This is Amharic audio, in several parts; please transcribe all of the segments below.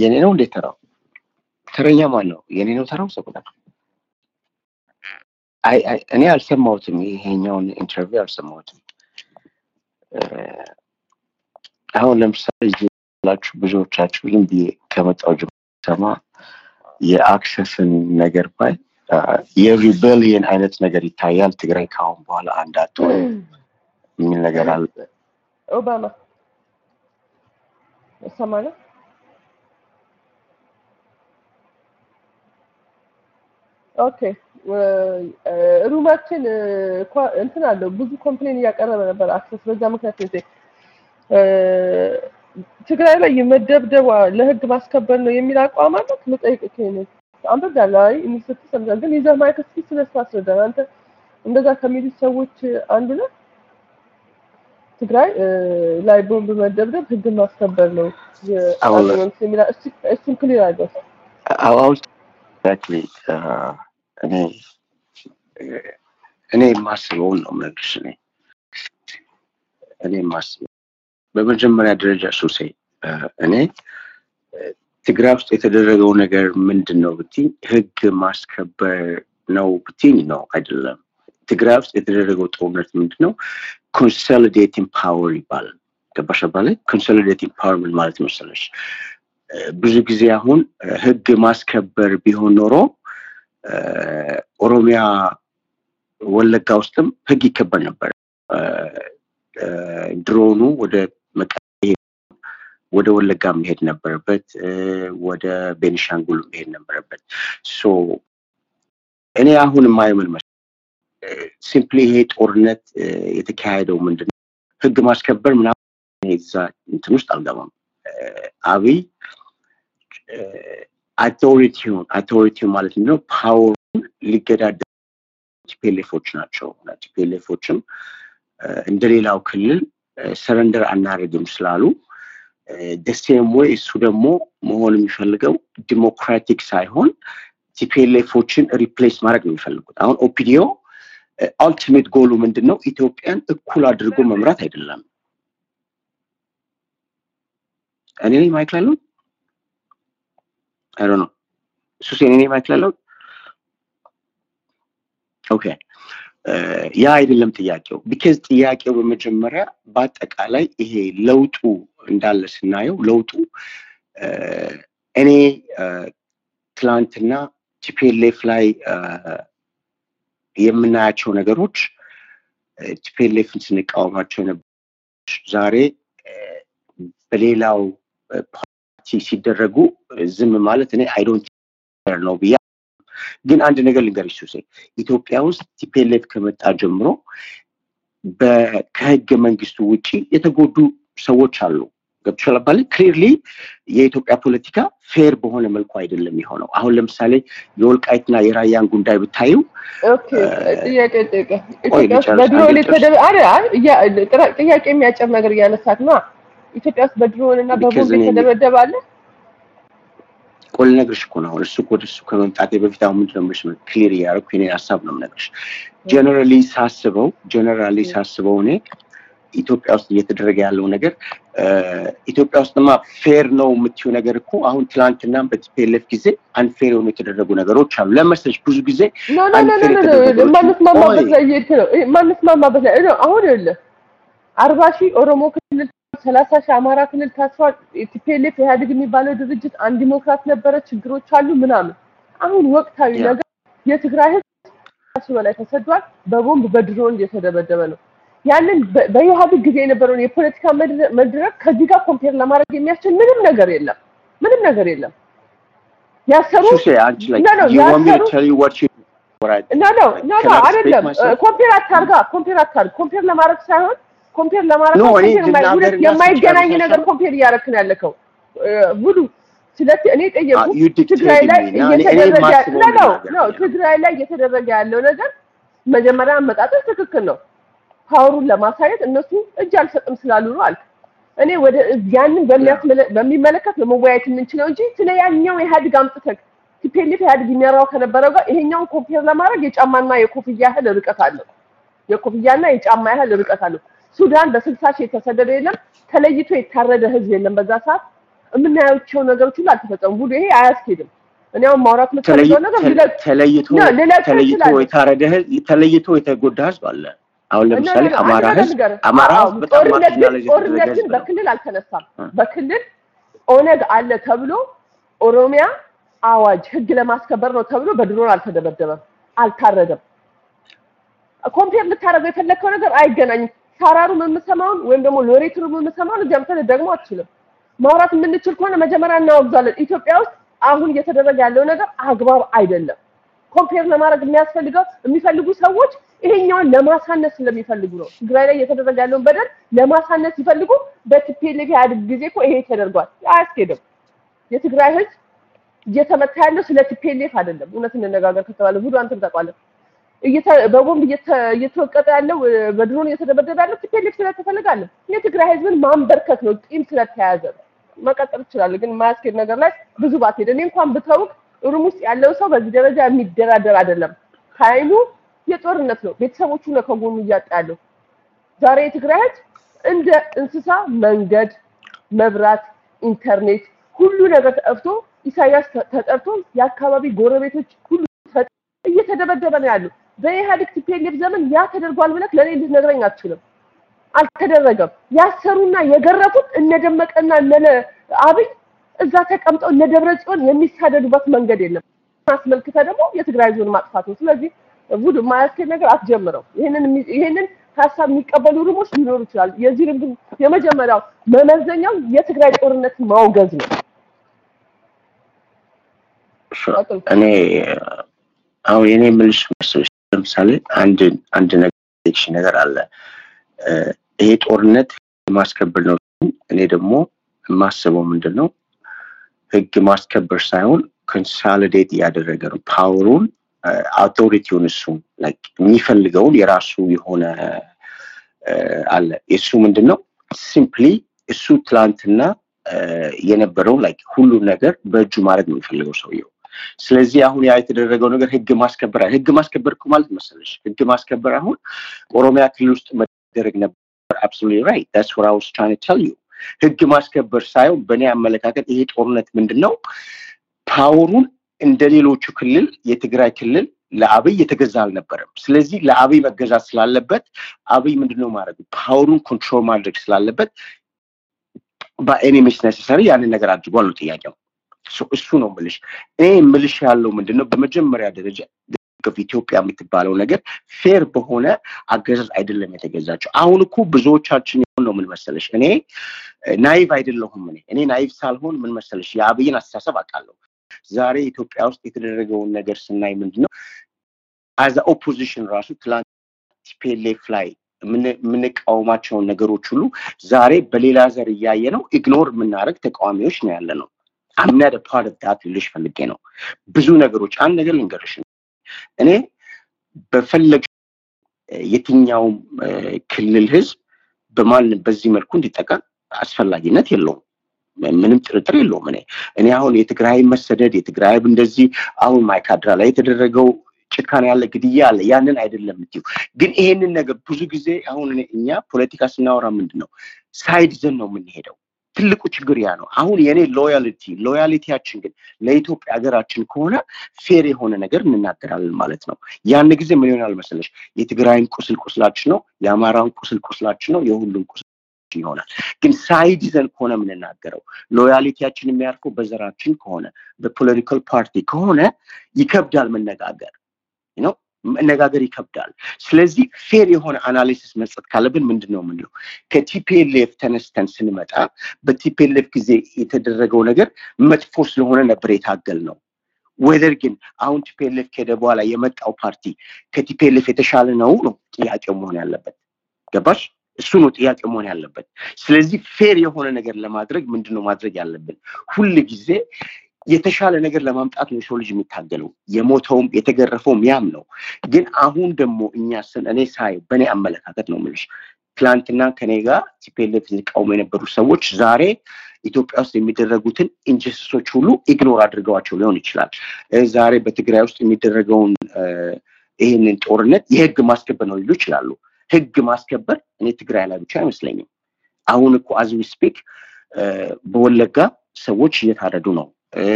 የኔ ነው እንዴት ተራው? ተረኛ ማን ነው? የኔ ነው ተራው አይ እኔ አልሰማሁትም። ይሄኛውን interview አልሰማሁትም። አሁን ለምሳሌ ያላችሁ ብዙዎቻችሁ ዝም ብዬ ከመጣሁ ጀምሮ ሰማ የአክሰስን ነገር ባይ የ rebellion አይነት ነገር ይታያል። ትግራይ ከአሁን በኋላ አንድ አትሆንም የሚል ነገር አለ። ኦባማ እሰማለሁ። ኦኬ ሩማችን እንትን አለው ብዙ ኮምፕሌን እያቀረበ ነበር አክሰስ በዛ ምክንያት ነው እ፣ ትግራይ ላይ የመደብደቧ ለህግ ማስከበር ነው የሚል አቋም አለት ልጠይቅ ከሆነ አንብቤያለሁ። አይ ስትል ሰምቻለሁ። ግን ይዘህ ማይክ እስኪ ስለሱ አስረዳን። አንተ እንደዛ ከሚሉት ሰዎች አንዱ ነህ። ትግራይ ላይ ቦምብ መደብደብ ህግን ማስከበር ነው የሚላ እሱን ክሊር አድርገው። አሁን እኔ የማስበውን ነው የምነግርሽ። እኔ እኔ የማስበው በመጀመሪያ ደረጃ ሱሴ እኔ ትግራይ ውስጥ የተደረገው ነገር ምንድን ነው ብትኝ ህግ ማስከበር ነው ብትኝ ነው አይደለም። ትግራይ ውስጥ የተደረገው ጦርነት ምንድን ነው? consolidating power ይባላል። ገባሽ አባላይ? consolidating power ምን ማለት መሰለሽ? ብዙ ጊዜ አሁን ህግ ማስከበር ቢሆን ኖሮ ኦሮሚያ ወለጋ ውስጥም ህግ ይከበር ነበር። ድሮኑ ወደ ወደ ወለጋ መሄድ ነበረበት፣ ወደ ቤኒሻንጉል መሄድ ነበረበት። so እኔ አሁን የማየው ምን መሰለሽ simply ይሄ ጦርነት የተካሄደው ምንድን ህግ ማስከበር ምናምን እዛ እንትን ውስጥ አልገባም። አብይ authority ውን authority ውን ማለት ነው power ኡን ሊገዳደ TPLF ኦች ናቸው TPLF ኦችም እንደሌላው ክልል surrender አናደርግም ስላሉ ደሴም ወይ እሱ ደግሞ መሆን የሚፈልገው ዲሞክራቲክ ሳይሆን TPLF ኦችን replace ማድረግ ነው የሚፈልጉት። አሁን OPDO ultimate goal ኡ ምንድን ነው? ኢትዮጵያን እኩል አድርጎ መምራት አይደለም። እኔ mic ላለው አይ ነው ሱስ እኔ ነኝ mic ላለው okay ያ አይደለም ጥያቄው። because ጥያቄው በመጀመሪያ በአጠቃላይ ይሄ ለውጡ እንዳለ ስናየው ለውጡ እ፣ እኔ እ፣ ትላንትና TPLF ላይ እ፣ የምናያቸው ነገሮች TPLF ን ስንቃወማቸው ዛሬ በሌላው ሲደረጉ ዝም ማለት እኔ I don't ነው ብዬ ግን አንድ ነገር ልንገርሽ ሱሴ ኢትዮጵያ ውስጥ TPLF ከመጣ ጀምሮ ከህገ መንግስቱ ውጪ የተጎዱ ሰዎች አሉ። ገብቶሻል አባል clearly የኢትዮጵያ ፖለቲካ fair በሆነ መልኩ አይደለም የሆነው። አሁን ለምሳሌ የወልቃይትና የራያን ጉዳይ ብታዩ ጥያቄ የሚያጭር ነገር እያነሳት ነው። ኢትዮጵያ ውስጥ በድሮን እና በቦምብ የተደበደበ አለ። ቆይ ልነግርሽ እኮ ነው። አሁን እሱ እኮ እሱ ከመምጣቴ በፊት አሁን ምንድን ነው የምልሽ clear እያደረኩ የኔን ሀሳብ ነው የምነግርሽ። generally ሳስበው generally ሳስበው እኔ ኢትዮጵያ ውስጥ እየተደረገ ያለው ነገር ኢትዮጵያ ውስጥማ fair ነው የምትይው ነገር እኮ አሁን ትላንትና በ TPLF ጊዜ unfair የሆኑ የተደረጉ ነገሮች አሉ። ለመሰለሽ ብዙ ጊዜ ላይ ነው። የማንስማማበት ላይ ነው። አሁን ይኸውልህ አርባ ሺህ ኦሮሞ ክልል ሰላሳ ሺህ አማራ ክልል ታስሯል። TPLF ኢህአዴግ የሚባለው ድርጅት አንድ ዲሞክራት ነበረ፣ ችግሮች አሉ ምናምን። አሁን ወቅታዊ ነገር የትግራይ ህዝብ ከሱ በላይ ተሰዷል። በቦምብ በድሮን እየተደበደበ ነው። ያንን በኢህአዴግ ጊዜ የነበረውን የፖለቲካ መድረ- መድረክ ከዚህ ጋር compare ለማድረግ የሚያስችል ምንም ነገር የለም። ምንም ነገር የለም። ያሰሩ no Can I አይደለም።? compare አታርጋ compare አታርግ። compare ለማድረግ ሳይሆን compare ለማድረግ compare የማይገናኝ ነገር? compare እያደረክ ነው ያለኸው ሙሉ። ስለዚህ እኔ ጠየቁ Ah, ትግራይ ላይ እየተደረገ ነው። ትግራይ ላይ እየተደረገ ያለው ነገር መጀመሪያ አመጣጥህ ትክክል ነው። power ኡን ለማሳየት እነሱ እጅ አልሰጥም ስላሉ ነው አልክ። እኔ ወደ ያንን በሚመለከት ነው መወያየት የምንችለው እንጂ ስለ ያኛው ኢህአዴግ አምጥተህ TPLF ኢህአዴግ የሚያራው ከነበረው ጋር ይሄኛውን compare ለማድረግ የጫማና የኮፍያ ያህል ርቀት አለው። የኮፍያና የጫማ ያህል ርቀት አለው። ሱዳን በስልሳ ሺህ የተሰደደ የለም፣ ተለይቶ የታረደ ህዝብ የለም። በዛ ሰዓት የምናያቸው ነገሮች ሁሉ አልተፈጸሙም። ሁሉ ይሄ አያስኬድም። እኔ አሁን ማውራት የምፈልገው ነገር ተለይቶ የተጎዳ ህዝብ አለ። አሁን ለምሳሌ አማራ ህዝብ አማራ አዎ፣ ህዝብ በጣም ጦርነት ግን marginalize የተደረገ ጦርነት ግን ህዝብ ነው። በክልል አልተነሳም። በክልል ኦነግ አለ ተብሎ ኦሮሚያ አዋጅ ህግ ለማስከበር ነው ተብሎ በድሮን አልተደበደበም፣ አልታረደም። compare ልታደርገው የፈለግከው ነገር አይገናኝም። ሳራሩ የምሰማውን ወይም ደግሞ ሎሬትሩ የምሰማውን ምትል ደግሞ አትችልም። ማውራት የምንችል ከሆነ መጀመሪያ እናወግዛለን። ኢትዮጵያ ውስጥ አሁን እየተደረገ ያለው ነገር አግባብ አይደለም። compare ለማድረግ የሚያስፈልገው የሚፈልጉ ሰዎች ይሄኛውን ለማሳነስ ስለሚፈልጉ ነው። ትግራይ ላይ እየተደረገ ያለውን በደል ለማሳነስ ሲፈልጉ በ TPLF ኢህአዴግ ጊዜ እኮ ይሄ ተደርጓል። አያስኬድም። የትግራይ ህዝብ እየተመታ ያለው ስለ TPLF አይደለም። እውነት እንነጋገር ከተባለ ሁሉ አንተም ታውቃለህ። በቦምብ እየተ- እየተወቀጠ ያለው በድሮን እየተደበደበ ያለው TPLF ስለተፈለገ አለ። የትግራይ ህዝብን ማንበርከክ ነው፣ ቂም ስለተያያዘ ነው። መቀጠል ትችላለህ፣ ግን የማያስኬድ ነገር ላይ ብዙ ባትሄድ። እኔ እንኳን ብታውቅ room ውስጥ ያለው ሰው በዚህ ደረጃ የሚደራደር አይደለም። ኃይሉ የጦርነት ነው። ቤተሰቦቹ ነው ከጎኑ እያጣ ያለው። ዛሬ የትግራይ ህዝብ እንደ እንስሳ መንገድ፣ መብራት፣ ኢንተርኔት ሁሉ ነገር ጠፍቶ ኢሳያስ ተጠርቶ የአካባቢ ጎረቤቶች ሁሉ እየተደበደበ ነው ያለው። በኢህአዴግ TPLF ዘመን ያ ተደርጓል ብለህ ለእኔ ልትነግረኝ አትችልም። አልተደረገም። ያሰሩና የገረፉት እነ ደመቀና እነ አብይ እዛ ተቀምጠው እነ ደብረ ጽዮን የሚሳደዱበት መንገድ የለም። አስመልክተ ደግሞ የትግራይ ዞን ማጥፋት ነው። ስለዚህ ውድ የማያስኬድ ነገር አትጀምረው። ይሄንን ሀሳብ የሚቀበሉ ሩሞች ሊኖሩ ይችላሉ። የዚህ ግን የመጀመሪያው መመዘኛው የትግራይ ጦርነት ማውገዝ ነው። እኔ አሁን የኔ መሰለሽ ለምሳሌ አንድ አንድ ነገር ነገር አለ። ይሄ ጦርነት ማስከበር ነው። እኔ ደግሞ የማስበው ምንድን ነው ህግ ማስከበር ሳይሆን consolidate እያደረገ ነው። power ኡን authority ውን እሱ የሚፈልገውን የራሱ የሆነ አለ። የእሱ ምንድን ነው simply እሱ ትላንትና like ሁሉን ነገር በእጁ ማድረግ ነው የሚፈልገው ሰውየው ስለዚህ አሁን ያ የተደረገው ነገር ህግ ማስከበር ህግ ማስከበር እኮ ማለት መሰለሽ ህግ ማስከበር አሁን ኦሮሚያ ክልል ውስጥ መደረግ ነበር። absolutely right that's what I was trying to tell you ህግ ማስከበር ሳይሆን በእኔ አመለካከት ይሄ ጦርነት ምንድን ነው power ኡን እንደ ሌሎቹ ክልል የትግራይ ክልል ለአብይ የተገዛ አልነበረም። ስለዚህ ለአብይ መገዛት ስላለበት አብይ ምንድነው ማድረግ power ኡን control ማድረግ ስላለበት በ any means necessary ያንን ነገር አድርጓል ነው ጥያቄው። እሱ ነው ምልሽ። እኔ ምልሽ ያለው ምንድነው በመጀመሪያ ደረጃ ኢትዮጵያ የምትባለው ነገር fair በሆነ አገዛዝ አይደለም የተገዛቸው። አሁን እኮ ብዙዎቻችን የሆን ነው ምን መሰለሽ፣ እኔ naive አይደለሁም። እኔ እኔ naive ሳልሆን ምን መሰለሽ የአብይን አስተሳሰብ አውቃለሁ። ዛሬ ኢትዮጵያ ውስጥ የተደረገውን ነገር ስናይ ምንድነው as a opposition ራሱ ትላንት TPLF ላይ የምን- የምንቃወማቸውን ነገሮች ሁሉ ዛሬ በሌላ ዘር እያየ ነው ignore የምናደርግ ተቃዋሚዎች ነው ያለ ነው። another part that ልልሽ ፈልጌ ነው። ብዙ ነገሮች አንድ ነገር ልንገርሽ፣ እኔ በፈለግ የትኛውም ክልል ህዝብ በማን በዚህ መልኩ እንዲጠቃ አስፈላጊነት የለውም። ምንም ጥርጥር የለውም። እኔ እኔ አሁን የትግራይ መሰደድ የትግራይ እንደዚህ አሁን ማይካድራ ላይ የተደረገው ጭካኔ ያለ ግድያ አለ ያንን አይደለም የምትይው ግን ይሄንን ነገር ብዙ ጊዜ አሁን እኛ ፖለቲካ ስናወራ ምንድን ነው side ይዘን ነው የምንሄደው ትልቁ ችግር ያ ነው። አሁን የእኔ loyalty loyalty ያችን ግን ለኢትዮጵያ ሀገራችን ከሆነ fair የሆነ ነገር እንናገራለን ማለት ነው። ያን ጊዜ ምን ይሆናል መሰለሽ? የትግራይን ቁስል ቁስላችን ነው የአማራን ቁስል ቁስላችን ነው የሁሉም ቁስል ይሆናል። ግን side ይዘን ከሆነ የምንናገረው loyalty ያችን የሚያርፈው በዘራችን ከሆነ በ political party ከሆነ ይከብዳል መነጋገር። ነው መነጋገር ይከብዳል። ስለዚህ fair የሆነ analysis መስጠት ካለብን ምንድን ነው የምንለው? ከ TPLF ተነስተን ስንመጣ በ TPLF ጊዜ የተደረገው ነገር መጥፎ ስለሆነ ነበር የታገል ነው ወደር ግን አሁን TPLF ከሄደ በኋላ የመጣው ፓርቲ ከ TPLF የተሻለ ነው ነው ጥያቄው መሆን ያለበት። ገባሽ? እሱ ነው ጥያቄ መሆን ያለበት። ስለዚህ fair የሆነ ነገር ለማድረግ ምንድን ነው ማድረግ ያለብን? ሁል ጊዜ የተሻለ ነገር ለማምጣት ነው የሰው ልጅ የሚታገለው። የሞተውም የተገረፈውም ያም ነው። ግን አሁን ደግሞ እኛ ስን እኔ ሳይ በእኔ አመለካከት ነው ምልሽ ትላንትና ከኔ ጋር TPLF ሊቃወሙ የነበሩ ሰዎች ዛሬ ኢትዮጵያ ውስጥ የሚደረጉትን injustice ኦች ሁሉ ignore አድርገዋቸው ሊሆን ይችላል። ዛሬ በትግራይ ውስጥ የሚደረገውን ይህንን ጦርነት የህግ ማስከበር ነው ሊሉ ይችላሉ። ህግ ማስከበር እኔ ትግራይ ላይ ብቻ አይመስለኝም። አሁን እኮ as we speak በወለጋ ሰዎች እየታረዱ ነው።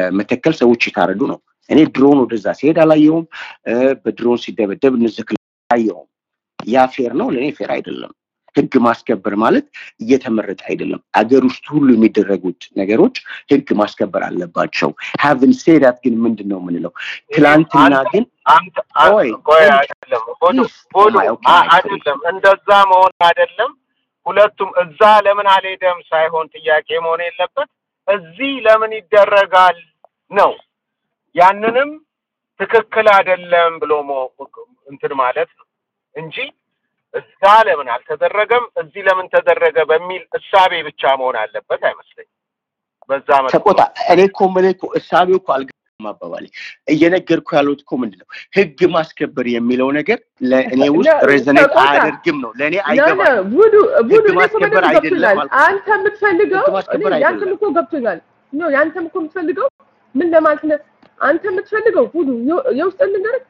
በመተከል ሰዎች እየታረዱ ነው። እኔ ድሮን ወደዛ ሲሄድ አላየውም። በድሮን ሲደበደብ እንዝክል አላየውም። ያ fair ነው? ለእኔ fair አይደለም። ህግ ማስከበር ማለት እየተመረጠ አይደለም። አገር ውስጥ ሁሉ የሚደረጉት ነገሮች ህግ ማስከበር አለባቸው። having said that ግን ምንድን ነው የምንለው? ትላንትና ግን አይደለም፣ እንደዛ መሆን አይደለም። ሁለቱም እዛ ለምን አልሄደም ሳይሆን ጥያቄ መሆን የለበት እዚህ ለምን ይደረጋል ነው። ያንንም ትክክል አይደለም ብሎ እንትን ማለት ነው እንጂ እዛ ለምን አልተደረገም እዚህ ለምን ተደረገ በሚል እሳቤ ብቻ መሆን አለበት አይመስለኝም። በዛ ተቆጣ እኔ እኮ እሳቤው እኮ አባባሌ። እየነገርኩ ያሉት እኮ ምንድን ነው ህግ ማስከበር የሚለው ነገር ለእኔ ውስጥ resonate አያደርግም ነው ለእኔ አይገባም። ቡዱ ቡዱ ህግ ማስከበር አይደለም አልኩ። አንተ የምትፈልገው ያንተም እኮ ገብቶኛል። ያንተም እኮ የምትፈልገው ምን ለማለት ነው? አንተ የምትፈልገው ቡዱ የውስጥ ልንገርህ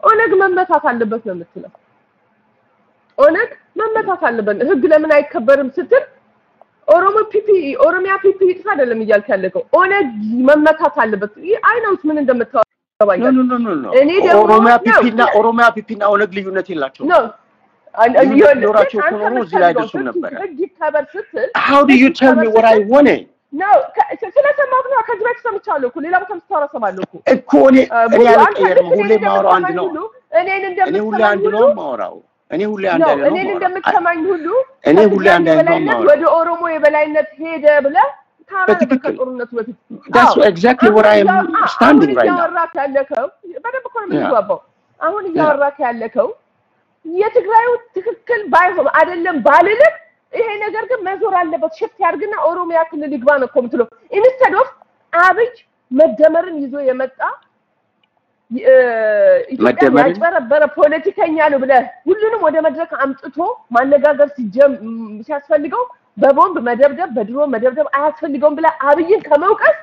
ኦነግ መመታት አለበት ነው የምትለው። ኦነግ መመታት አለበት። ህግ ለምን አይከበርም ስትል ኦሮሞ PP ኦሮሚያ PP ይጥፋ አይደለም እያልክ ያለከው ኦነግ መመታት አለበት። አይ ነው ምን እንደምታወራኝ no no no no እኔ ደግሞ ኦሮሚያ ነው። ፒፒ እና ኦሮሚያ ፒፒ እና ኦነግ ልዩነት የላቸውም። እዚህ ላይ How do you tell me what I want? ነው ስለሰማሁት ነው። ከዚህ በፊት ሰምቻለሁ እኮ ሌላ ቦታ ስታወራ እሰማለሁ እኮ እኮ እኔ እኔ አልቀየርም። ሁሌ ማወራው አንድ ነው። እኔን እኔ ሁሌ እንደምትሰማኝ አንድ ሁሉ ነው ማወራው። እኔ ሁሌ አንድ አይነት ነው ማወራው። እንደምትሰማኝ ሁሉ እኔ ሁሌ አንድ አይነት ነው ወደ ኦሮሞ የበላይነት ሄደ ነበር በትክክል። በፊት። what I am እያ- አሁን standing right now. እያወራክ ያለከው በደንብ እኮ ነው Yeah. የምንግባባው። አሁን እያወራክ ያለከው የትግራዩ ትክክል ባይሆን አይደለም ባልልም ይሄ ነገር ግን መዞር አለበት ሽፍት ያድርግና ኦሮሚያ ክልል ይግባ ነው እኮ የምትለው። instead of አብይ መደመርን ይዞ የመጣ ኢትዮጵያ? ያጭበረበረ ፖለቲከኛ ነው ብለህ ሁሉንም ወደ መድረክ አምጥቶ ማነጋገር ሲያስፈልገው በቦምብ መደብደብ በድሮን መደብደብ አያስፈልገውም ብለህ አብይን ከመውቀስ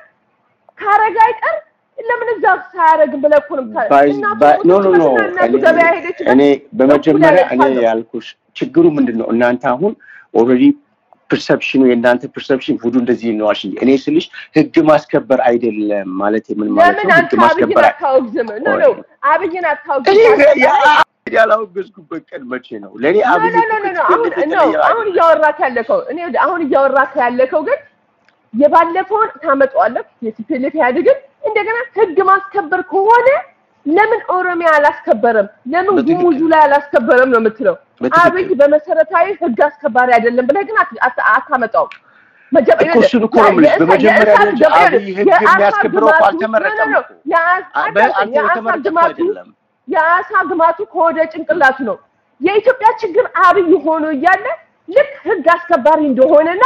ካረጋ አይቀር ለምን እዛ ሳያረግም ብለህ እኮ ነው እኔ- ገበያ ሄደችበት እኔ በመጀመሪያ እኔ ያልኩሽ ችግሩ ምንድን ነው? እናንተ አሁን already perception ኑ የእናንተ perception ፉዱ እንደዚህ ነው አልሽ እንጂ እኔ ስልሽ ህግ ማስከበር አይደለም ማለት የምን ማለት ነው? ህግ ማስከበር አታወግዝም? አብይን ያላወገዝኩበት ቀን መቼ ነው? ለእኔ አብይ አሁን እያወራክ ያለከው እኔ አሁን እያወራክ ያለከው ግን የባለፈውን ታመጣዋለህ የቲፒኤልኤፍ ኢህአዴግን እንደገና ህግ ማስከበር ከሆነ ለምን ኦሮሚያ አላስከበረም? ለምን ጉሙዙ ላይ አላስከበረም ነው የምትለው። አብይ በመሰረታዊ ህግ አስከባሪ አይደለም ብለህ ግን አታመጣውም። እሱን እኮ ነው የምልሽ። የእሳት- በመጀመሪያ የእሳት ደረጃ ገበያ- አብይ ህግ የአሳ የሚያስከብረው እኮ ግማቱ- አልተመረጠም እኮ። አይደለም። የአሳ ከወደ ጭንቅላቱ ነው። የኢትዮጵያ ችግር አብይ ሆኖ እያለ ልክ ህግ አስከባሪ እንደሆነና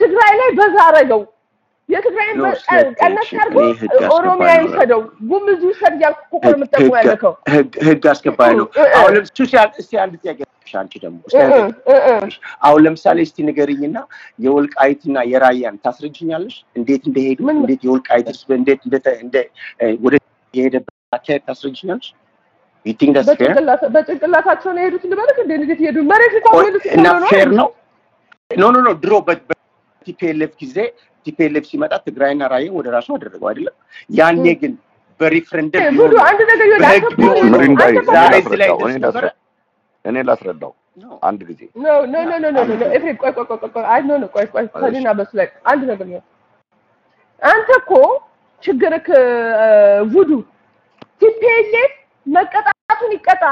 ትግራይ ላይ በዛ አረገው። የትግራይን ቀነስ አድርጎ ኦሮሚያ ይውሰደው፣ ጉምዙ ይውሰድ እያልኩ እኮ ነው የምጠቁ ህግ- ያለከው። ህግ- አስከባሪ ነው። አሁን ለምሳሌ እስኪ አንድ- ጥያቄ አንቺ ደግሞ አሁን ለምሳሌ እስቲ ንገሪኝና የወልቃይትና የራያን ታስረጅኛለሽ? እንዴት እንደሄዱ እንዴት የወልቃይት እንዴት እንደ ወደ የሄደበት አካሄድ ታስረጅኛለሽ? በጭንቅላታቸው ነው የሄዱት እንዴ? እንዴት ሄዱ? መሬት እና fair ነው? no no no ድሮ በ TPLF ጊዜ TPLF ሲመጣ ትግራይና ራያን ወደ ራሱ አደረገው አይደለም? ያኔ ግን በሪፍረንደም እኔ ላስረዳው. አንድ ጊዜ no no no no no no no ኤፍሬም ቆይ ቆይ ቆይ ቆይ ቆይ አይ no no ቆይ ቆይ ከሊና በሱ ላይ አንድ ነገር ነው። አንተ እኮ ችግርክ ቡዱ TPLF መቀጣቱን ይቀጣ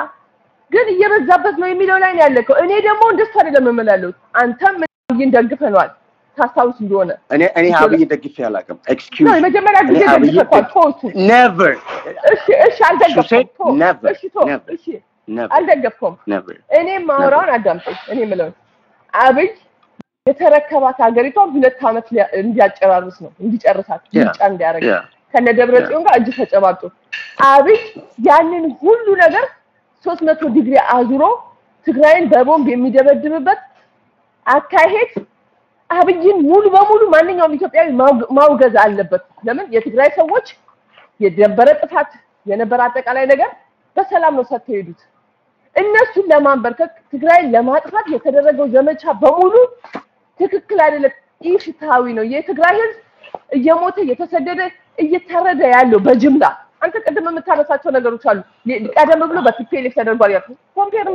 ግን እየበዛበት ነው የሚለው ላይ ነው ያለከው። እኔ ደግሞ እንደሱ አይደለም የምላለሁት። አንተም አብይን ደግፈነዋል ታስታውስ እንደሆነ እኔ እኔ አብይ ደግፌ አላውቅም። excuse ነው የመጀመሪያ ጊዜ ደግፈኳል። ፖስቱ never. እሺ እሺ አልደገፍኩም። እሺ ቶ. እሺ እኔ ማውራውን አዳምጠኝ። እኔ የምለውን አብይ የተረከባት ሀገሪቷን ሁለት ዓመት ሊያ- እንዲያጨራርስ ነው እንዲጨርሳት. ምርጫ እንዲያደርግ ከነ ደብረ ጽዮን ጋር እጅ ተጨባብጦ አብይ ያንን ሁሉ ነገር ሶስት መቶ ዲግሪ አዙሮ ትግራይን በቦምብ የሚደበድብበት አካሄድ አብይን ሙሉ በሙሉ ማንኛውም ኢትዮጵያዊ ማውገዝ አለበት። ለምን የትግራይ ሰዎች የነበረ ጥፋት የነበረ አጠቃላይ ነገር በሰላም ነው ሰጥተው የሄዱት። እነሱን ለማንበርከክ ትግራይን ለማጥፋት የተደረገው ዘመቻ በሙሉ ትክክል አይደለም። ኢፍትሃዊ ነው። የትግራይ ህዝብ እየሞተ እየተሰደደ እየተረደ ያለው በጅምላ አንተ ቅድም የምታነሳቸው ነገሮች አሉ። ቀደም ብሎ በ TPLF ተደርጓል ያልኩት compare